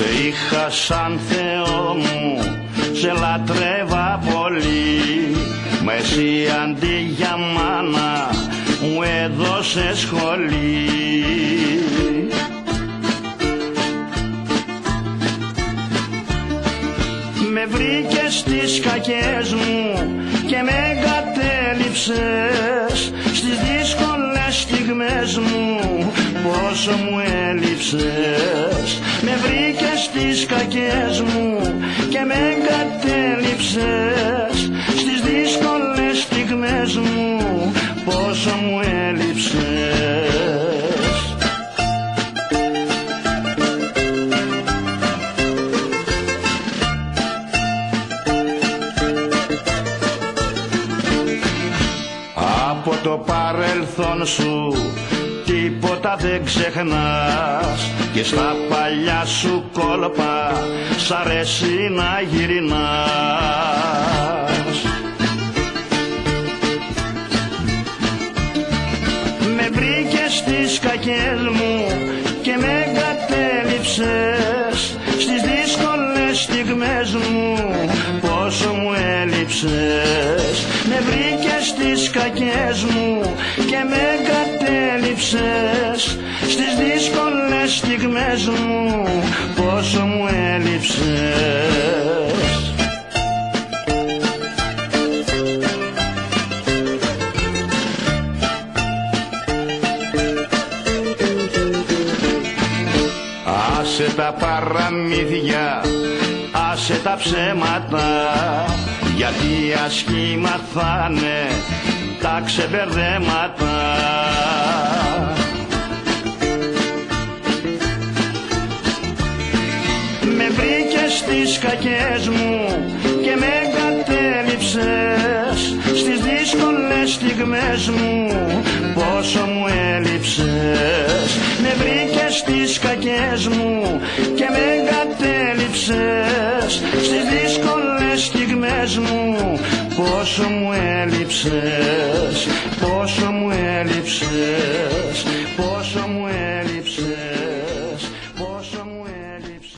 Σε είχα σαν Θεό μου, σε λατρεύα πολύ. Μα εσύ αντί για μάνα μου έδωσε σχολή. Με βρήκε στις κακές μου και με εγκατέλειψες. Στις δύσκολες στιγμές μου πόσο μου έλειψες. Με βρήκε στις κακές μου και με εγκατέλειψες. Στις δύσκολες στιγμές μου πόσο μου έλειψες. Από το παρελθόν σου τίποτα δεν ξεχνάς και στα παλιά σου κόλπα σ' αρέσει να γυρνάς. Με βρήκες στις κακές μου και με εγκατέλειψες στις δύσκολες στιγμές μου πόσο μου έλειψες με βρήκες στις κακές μου και με εγκατέλειψες στις δύσκολες στιγμές μου πόσο μου έλειψες. Άσε τα παραμύθια, άσε τα ψέματα γιατί ασχήμα θα'ναι τα ξεπερδέματα βρήκες στις κακές μου και με εγκατέλειψες στις δύσκολες στιγμές μου πόσο μου έλειψες. Με βρήκες στις κακές μου και με εγκατέλειψες στις δύσκολες στιγμές μου πόσο μου έλειψες πόσο μου έλειψες. Πόσο μου έλειψες